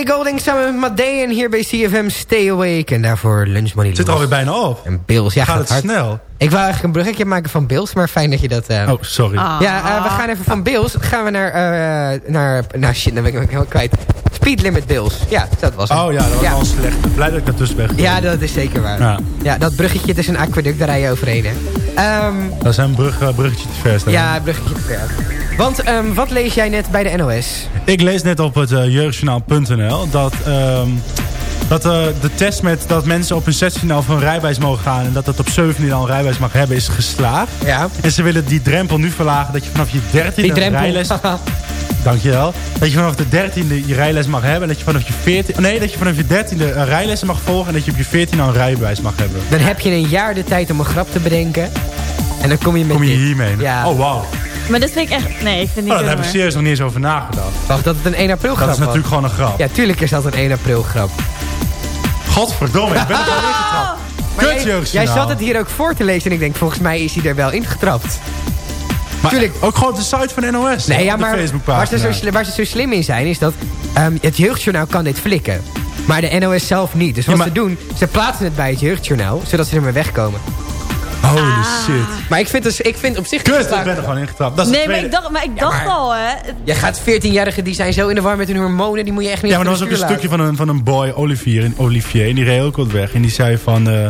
Speaker 4: Ellie Golding samen met Matt Dayan hier bij CFM Stay Awake. En daarvoor Lunch Money
Speaker 8: Zit er alweer bijna op.
Speaker 4: En Bills. Ja,
Speaker 8: Gaat het
Speaker 4: hard.
Speaker 8: snel?
Speaker 4: Ik wou eigenlijk een bruggetje maken van Bills, maar fijn dat je dat... eh,
Speaker 8: Oh, sorry.
Speaker 4: Ja, eh, we gaan even van Bills. Gaan we naar... eh naar nou shit, dan ben ik hem helemaal kwijt. Speed Limit Bills. Ja, dat was het.
Speaker 8: Oh ja, dat was al slecht. Blij dat ik daartussen ben gekomen.
Speaker 4: Ja, dat is zeker waar.
Speaker 8: Ja.
Speaker 4: Ja, dat bruggetje, het is een aqueduct, daar rij je overheen. Hè. Ehm,
Speaker 8: Dat is een brug, bruggetje te ver staan.
Speaker 4: ja, bruggetje te ver. Want ehm, wat lees jij net bij de NOS?
Speaker 8: Ik lees net op het uh, jeugdjournaal.nl dat, ehm, dat eh, de test met dat mensen op hun 16 al van een rijbewijs mogen gaan... en dat dat op 17 al een rijbewijs mag hebben, is geslaagd.
Speaker 4: Ja.
Speaker 8: En ze willen die drempel nu verlagen dat je vanaf je 13e
Speaker 4: Die drempel.
Speaker 8: rijles... Dankjewel. Dat je vanaf de 13e je rijles mag hebben. En dat je vanaf je 14 Nee, dat je vanaf je 13e een rijlessen mag volgen. En dat je op je 14 al een rijbewijs mag hebben.
Speaker 4: Dan heb je een jaar de tijd om een grap te bedenken. En dan kom je met
Speaker 8: Kom je hiermee?
Speaker 4: Ja.
Speaker 8: Oh, wauw.
Speaker 9: Maar dat vind ik echt... Nee, ik vind het
Speaker 8: Oh,
Speaker 9: niet
Speaker 8: daar heb
Speaker 9: kunnen,
Speaker 8: ik serieus nog niet eens over nagedacht.
Speaker 4: Wacht, dat het een 1 april grap
Speaker 8: Dat is
Speaker 4: was.
Speaker 8: natuurlijk gewoon een grap.
Speaker 4: Ja, tuurlijk is dat een 1 april grap.
Speaker 8: Godverdomme, ik ben er al ingetrapt. Kut,
Speaker 4: jij, jij
Speaker 8: jeugdjournaal.
Speaker 4: zat het hier ook voor te lezen en ik denk, volgens mij is hij er wel ingetrapt.
Speaker 8: Maar ook gewoon op de site van NOS.
Speaker 4: Nee, ja, maar waar ze, zo, waar ze zo slim in zijn, is dat ehm, het jeugdjournaal kan dit flikken. Maar de NOS zelf niet. Dus wat
Speaker 8: Ja, maar-
Speaker 4: ze doen, ze plaatsen het bij het jeugdjournaal, zodat ze ermee wegkomen.
Speaker 8: Holy
Speaker 9: Ah.
Speaker 8: shit.
Speaker 4: Maar ik vind, dus, ik vind op zich...
Speaker 8: Kut, ik ben er gewoon ingetrapt. Dat is
Speaker 9: Nee, maar ik dacht, maar ik dacht
Speaker 4: maar-
Speaker 9: al, hè.
Speaker 4: Je gaat 14-jarigen, die zijn zo in de war met hun hormonen, die moet je echt niet
Speaker 8: Ja, maar er
Speaker 4: achter
Speaker 8: was ook een stukje van een, van een boy, Olivier, en Olivier. En die reed ook wat weg. En die zei van... eh,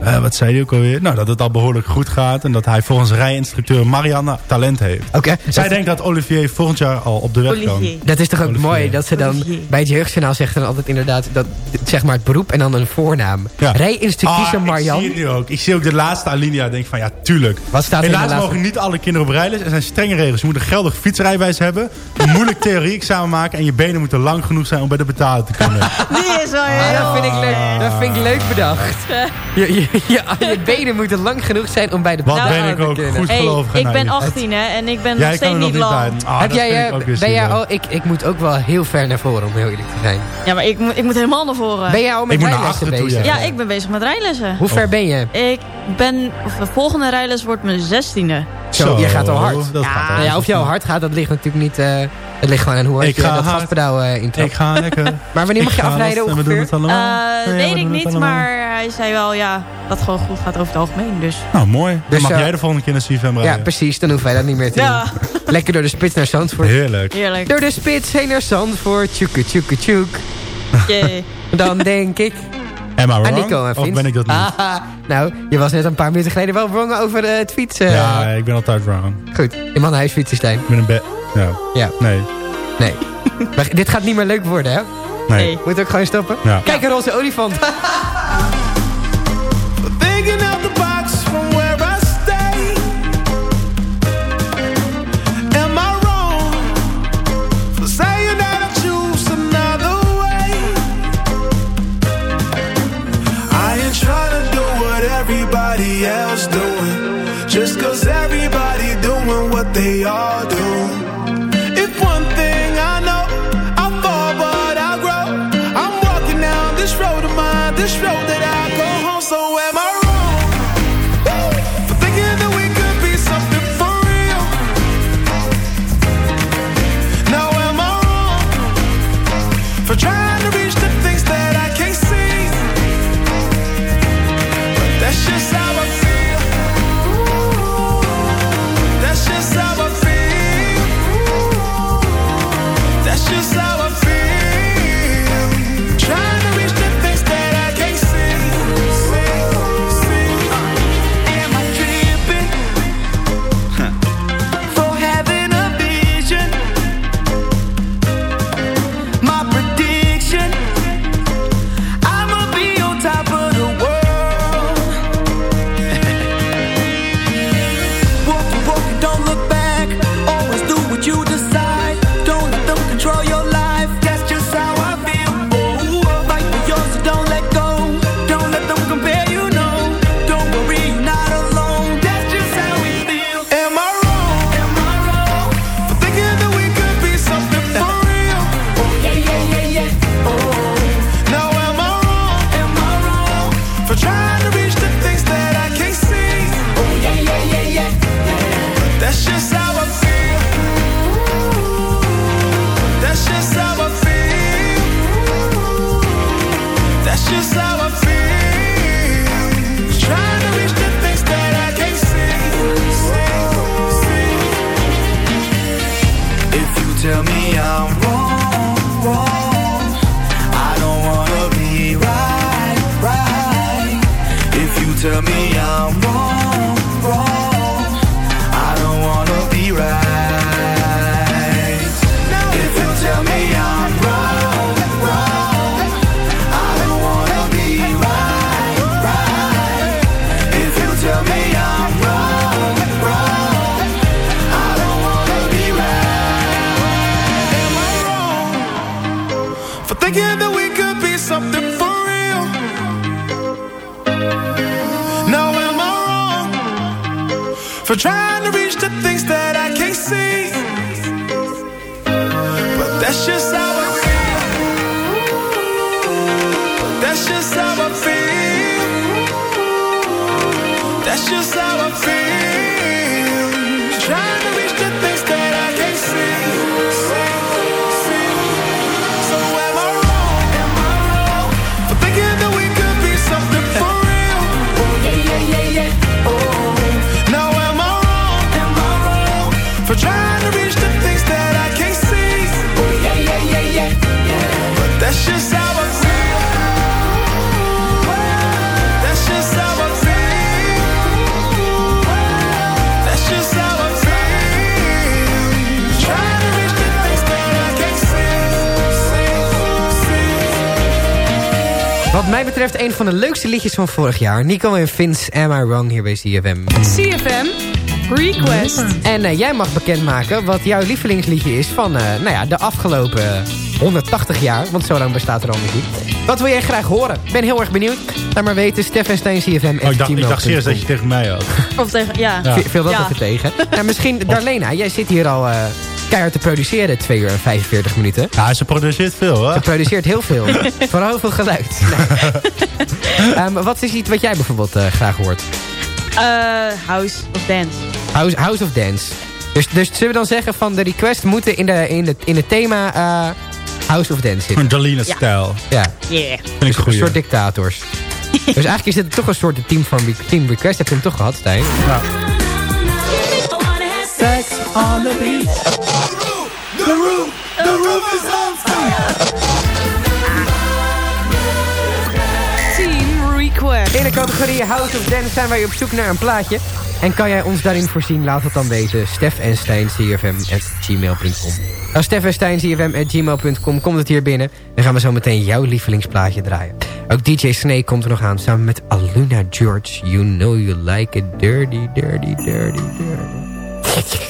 Speaker 8: Eh, wat zei hij ook alweer? Nou, dat het al behoorlijk goed gaat. En dat hij volgens rijinstructeur Marianne talent heeft.
Speaker 16: Oké.
Speaker 8: Zij
Speaker 16: Dat-
Speaker 8: denkt dat Olivier volgend jaar al op de weg kan.
Speaker 16: Dat is toch ook
Speaker 8: Olivier.
Speaker 16: mooi dat ze dan bij het jeugdjournaal zegt dan altijd inderdaad dat zeg maar het beroep en dan een voornaam.
Speaker 8: Ja.
Speaker 16: Rijinstructrice
Speaker 8: Ah,
Speaker 16: Marjan.
Speaker 8: Ik zie het nu ook. Ik zie ook de laatste alinea. denk van ja, tuurlijk.
Speaker 16: Wat staat er in de
Speaker 8: Helaas
Speaker 16: laatste?
Speaker 8: mogen niet alle kinderen op rijles. Er zijn strenge regels. Je moet een geldig fietsrijwijs hebben. Een moeilijk theorie-examen maken. En je benen moeten lang genoeg zijn om bij de betalen te kunnen.
Speaker 9: Die is wel
Speaker 16: Ah, dat, vind ik leuk, dat vind ik leuk bedacht. Je, je, je, je benen moeten lang genoeg zijn om bij de
Speaker 8: Wat ben ik ook goed
Speaker 9: Hey,
Speaker 8: gelovig en
Speaker 9: ik ben
Speaker 8: naïef.
Speaker 9: 18 hè, en ik ben
Speaker 8: Jij
Speaker 9: nog
Speaker 8: kan
Speaker 9: steeds
Speaker 8: er nog
Speaker 9: niet lang.
Speaker 8: Ah,
Speaker 16: Heb jij, eh, ben jij al, ik, ik moet ook wel heel ver naar voren om heel eerlijk te zijn.
Speaker 9: Ja, maar ik, moet- ik moet helemaal naar voren.
Speaker 16: Ben jij al met
Speaker 8: Ik moet naar
Speaker 16: rijlessen bezig?
Speaker 8: ja.
Speaker 9: Ja, ik ben bezig met rijlessen.
Speaker 16: Hoe ver ben je?
Speaker 9: Ik ben... Of de volgende rijles wordt mijn 16e.
Speaker 16: Zo, je gaat al hard.
Speaker 8: Dat
Speaker 9: Ja.
Speaker 8: gaat al.
Speaker 16: Ja, of je al hard gaat, dat ligt natuurlijk niet... eh het ligt gewoon aan hoe hard
Speaker 8: Ik
Speaker 16: je
Speaker 8: ga
Speaker 16: dat gaspedaal eh intrapt.
Speaker 8: Ik ga lekker.
Speaker 16: Maar wanneer mag
Speaker 8: Ik
Speaker 16: je afrijden
Speaker 8: los en we doen
Speaker 16: ongeveer?
Speaker 8: het allemaal.
Speaker 9: Eh,
Speaker 8: Ja, we
Speaker 9: weet ik niet, maar hij zei wel ja, dat het gewoon goed gaat over het algemeen. Dus
Speaker 8: Nou, mooi. Dan
Speaker 16: Dus,
Speaker 8: mag
Speaker 16: eh,
Speaker 8: jij de volgende keer naar CFM rijden.
Speaker 16: Ja, precies. Dan hoeven wij dat niet meer te
Speaker 9: Ja.
Speaker 16: doen. Lekker door de spits naar Zandvoort.
Speaker 8: Heerlijk.
Speaker 9: heerlijk.
Speaker 16: Door de spits heen naar Zandvoort. Tjoeke, tjoeke, tjoek.
Speaker 9: Jee.
Speaker 16: Dan denk ik
Speaker 8: Am I
Speaker 16: aan
Speaker 8: wrong?
Speaker 16: Nico en
Speaker 8: Of ben ik dat niet?
Speaker 16: Ah, nou, je was net een paar minuten geleden wel wrong over eh, het fietsen.
Speaker 8: Ja, ik ben altijd wrong.
Speaker 16: Goed, je man huis fietsen, Stijn.
Speaker 8: Ik ben een be... Ja.
Speaker 16: Ja,
Speaker 8: Nee.
Speaker 16: nee. Maar dit gaat niet meer leuk worden, hè?
Speaker 8: Nee.
Speaker 9: Nee.
Speaker 16: Moet ook gewoon stoppen?
Speaker 8: Ja.
Speaker 16: Kijk, een roze olifant.
Speaker 4: van de leukste liedjes van vorig jaar. Nico en Vince, Am I Wrong, hier bij CFM.
Speaker 9: CFM Request.
Speaker 4: En eh, jij mag bekendmaken wat jouw lievelingsliedje is van eh, nou ja, de afgelopen 180 jaar. Want zo lang bestaat er al muziek. Wat wil jij graag horen? Ik ben heel erg benieuwd. Laat maar weten, Stef Stijn, CFM.
Speaker 8: Oh, ik, dacht, ik dacht serieus dat je tegen mij had.
Speaker 9: Of tegen, ja.
Speaker 4: Ja. Veel dat
Speaker 9: Ja.
Speaker 4: even tegen. Nou, misschien, Darlena, jij zit hier al eh, keihard te produceren. 2 uur en 45 minuten.
Speaker 8: Ja, ze produceert veel, hè?
Speaker 4: Ze produceert heel veel. Vooral veel geluid. Nee. Ehm, wat is iets wat jij bijvoorbeeld eh, graag hoort?
Speaker 9: Eh, house of Dance.
Speaker 4: House, House of Dance. Dus, dus zullen we dan zeggen van de request moeten in, de, in, het, in het thema eh, House of Dance zitten?
Speaker 8: Een Darlene-stijl.
Speaker 4: Ja.
Speaker 9: Yeah.
Speaker 8: Vind ik
Speaker 4: Een
Speaker 8: goed.
Speaker 4: soort dictators. dus eigenlijk is dit toch een soort team van team request. Heb je hem toch gehad, Stijn?
Speaker 8: Ja.
Speaker 5: Sex on the beach. The roof, the roof is on fire.
Speaker 4: De categorie House of Dance zijn wij op zoek naar een plaatje. En kan jij ons daarin voorzien? Laat het dan weten. Stef en Stijn, cfm.gmail.com Als Stef en Stijn, cfm.gmail.com komt het hier binnen. Dan gaan we zo meteen jouw lievelingsplaatje draaien. Ook DJ Snake komt er nog aan. Samen met Aluna George. You know you like it dirty, dirty, dirty, dirty.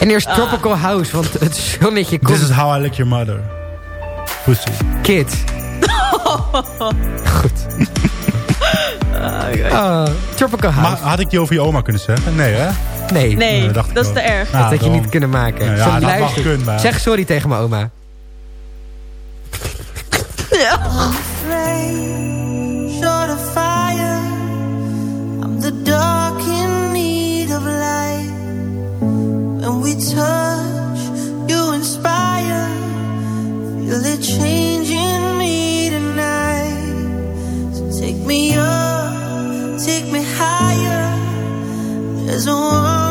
Speaker 4: En eerst Tropical House, want het zonnetje komt.
Speaker 8: This is how I lick your mother. Pussy.
Speaker 4: Kids. Goed. Oh, Tropical House.
Speaker 8: Maar had ik die over je oma kunnen zeggen? Nee, hè?
Speaker 4: Nee.
Speaker 9: Nee,
Speaker 8: Nee, dacht ik
Speaker 9: dat is te erg.
Speaker 8: Ja,
Speaker 4: dat had je niet kunnen maken.
Speaker 8: Ja, ja,
Speaker 4: Sorry,
Speaker 8: dat mag
Speaker 4: luister.
Speaker 8: kunnen, maar-
Speaker 4: Zeg sorry tegen mijn oma.
Speaker 7: flame, short of fire. I'm the dark in need of light. When we touch, you inspire. Feel it changing me tonight. So take me up,
Speaker 17: As
Speaker 15: one.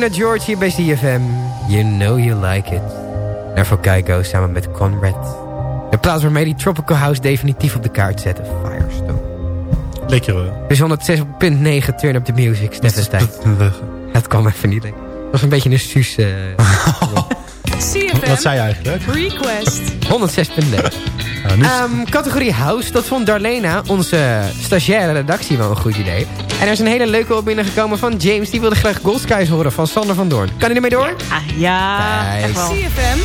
Speaker 15: luistert George hier bij CFM. You know you like it. Daarvoor Kijko samen met Conrad. De plaats waarmee die Tropical House definitief op de kaart zetten. Firestone.
Speaker 8: Lekker hoor.
Speaker 15: Dus 106.9 Turn Up The Music. Dat kwam even niet. Dat was een beetje een suus. Eh,
Speaker 18: CFM.
Speaker 8: Wat zei je eigenlijk?
Speaker 18: Request.
Speaker 15: 106.9. Ah, ehm, categorie House, dat vond Darlena, onze stagiaire redactie, wel een goed idee. En er is een hele leuke op binnengekomen van James. Die wilde graag Goldskies horen van Sander van Doorn. Kan hij ermee door?
Speaker 18: Ah, ja, echt wel. CFM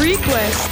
Speaker 18: Request.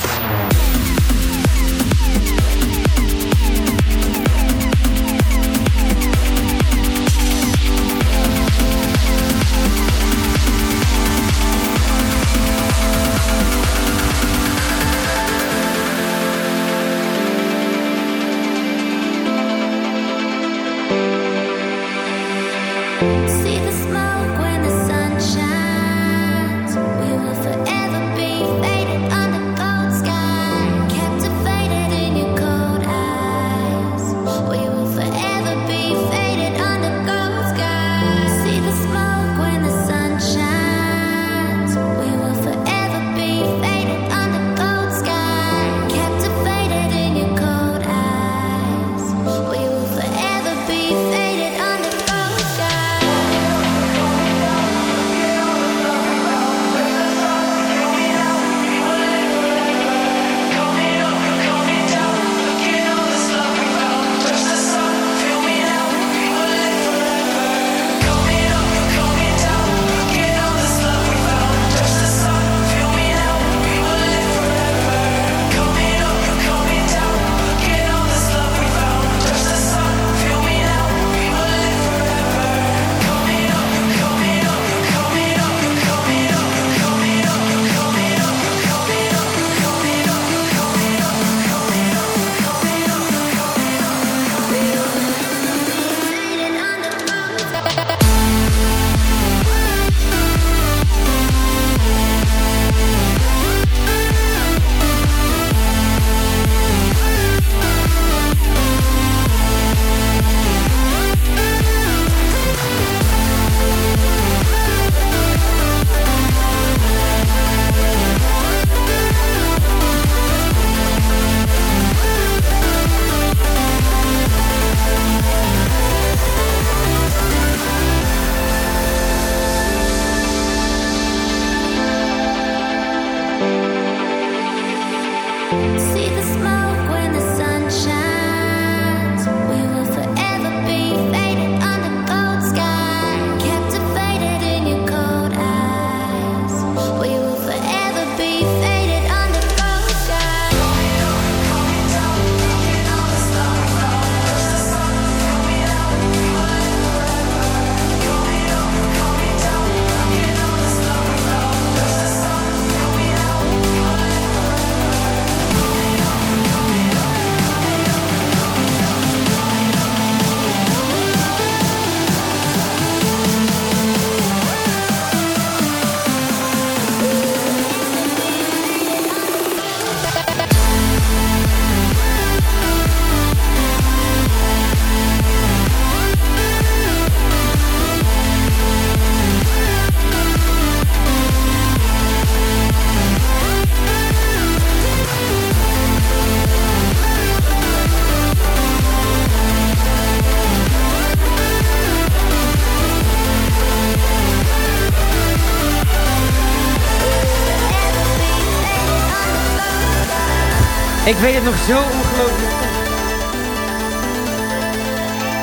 Speaker 4: Ik weet het nog zo ongelooflijk.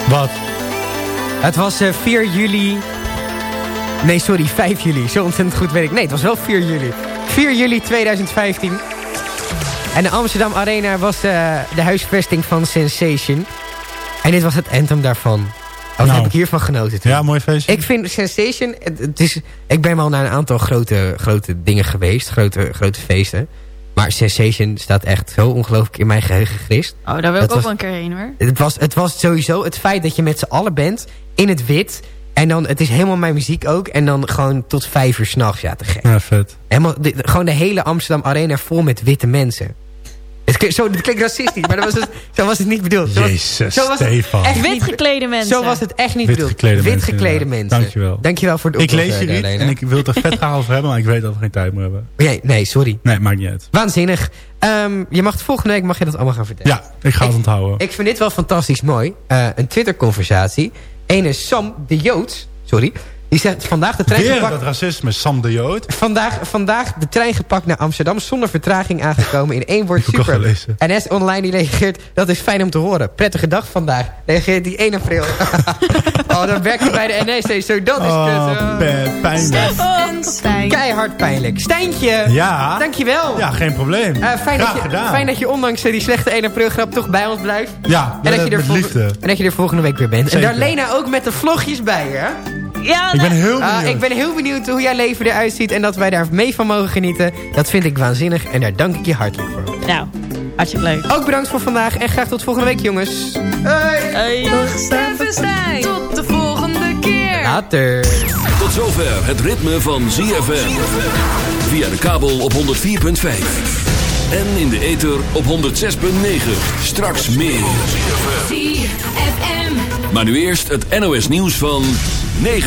Speaker 8: Wat?
Speaker 4: Het was eh, 4 juli... Nee, sorry, 5 juli. Zo ontzettend goed weet ik. Nee, het was wel 4 juli. 4 juli 2015. En de Amsterdam Arena was eh, de huisvesting van Sensation. En dit was het anthem daarvan. Wat
Speaker 8: Nou.
Speaker 4: heb ik hiervan genoten toen?
Speaker 8: Ja, mooi feestje.
Speaker 4: Ik vind Sensation... Het, het is, ik ben wel naar een aantal grote, grote dingen geweest. Grote, grote feesten. Maar Sensation staat echt zo ongelooflijk in mijn geheugen gerist.
Speaker 9: Oh, daar wil ik ook wel een keer heen hoor.
Speaker 4: Het was, het was sowieso het feit dat je met z'n allen bent. In het wit. En dan, het is helemaal mijn muziek ook. En dan gewoon tot vijf uur s'nachts. Ja, te gek.
Speaker 8: Ja, vet.
Speaker 4: Helemaal, de- gewoon de hele Amsterdam Arena vol met witte mensen. Het klinkt, zo, dit klinkt racistisch, maar dat was het, zo was het niet bedoeld. Zo was-
Speaker 8: Jezus,
Speaker 4: zo was het
Speaker 8: Stefan.
Speaker 4: echt
Speaker 9: Wit
Speaker 4: niet-
Speaker 9: geklede mensen.
Speaker 4: Zo was het echt niet
Speaker 8: Wit
Speaker 4: bedoeld.
Speaker 8: geklede
Speaker 4: Wit
Speaker 8: mensen,
Speaker 4: geklede mensen.
Speaker 8: Dankjewel.
Speaker 4: Dankjewel voor de
Speaker 8: Ik lees je niet en ik wil het er vet graag over hebben, maar ik weet dat we geen tijd meer hebben.
Speaker 4: Nee, nee, sorry.
Speaker 8: Nee, maakt niet uit.
Speaker 4: Waanzinnig. Ehm, je mag volgende week mag je dat allemaal gaan vertellen.
Speaker 8: Ja, ik ga het onthouden.
Speaker 4: Ik vind dit wel fantastisch mooi. Eh, een Twitter-conversatie. Ene Sam de Jood, sorry, die zegt vandaag de trein
Speaker 8: Weer
Speaker 4: gepakt...
Speaker 8: dat racisme, Sam de Jood.
Speaker 4: Vandaag, vandaag de trein gepakt naar Amsterdam zonder vertraging aangekomen in één woord super.
Speaker 8: gelezen.
Speaker 4: NS Online die reageert, dat is fijn om te horen. Prettige dag vandaag. Reageert die 1 april. oh, dan werkt hij bij de NS. Zo, dat is
Speaker 8: Oh,
Speaker 4: kut. Oh.
Speaker 8: pijnlijk.
Speaker 4: Keihard pijnlijk. Stijntje.
Speaker 8: Ja.
Speaker 4: Dankjewel.
Speaker 8: Ja, geen probleem.
Speaker 4: Eh, fijn, dat je,
Speaker 8: gedaan.
Speaker 4: fijn dat je ondanks eh, die slechte 1 april grap toch bij ons blijft.
Speaker 8: Ja,
Speaker 4: En dat, je er
Speaker 8: liefde.
Speaker 4: en dat je er volgende week weer bent.
Speaker 8: Zeker.
Speaker 4: En daar Lena ook met de vlogjes bij, hè?
Speaker 9: Ja,
Speaker 8: Ik ben heel
Speaker 4: Ah,
Speaker 8: benieuwd.
Speaker 4: ik ben heel benieuwd hoe jouw leven eruit ziet en dat wij daar mee van mogen genieten. Dat vind ik waanzinnig en daar dank ik je hartelijk voor.
Speaker 9: Nou, hartstikke leuk.
Speaker 4: Ook bedankt voor vandaag en graag tot volgende week, jongens. Hey.
Speaker 9: Hey.
Speaker 18: Dag Stijn. Tot de volgende keer.
Speaker 4: Later.
Speaker 2: Tot zover het ritme van ZFM. Via de kabel op 104.5. En in de ether op 106.9. Straks meer.
Speaker 18: ZFM.
Speaker 2: Maar nu eerst het NOS nieuws van 9.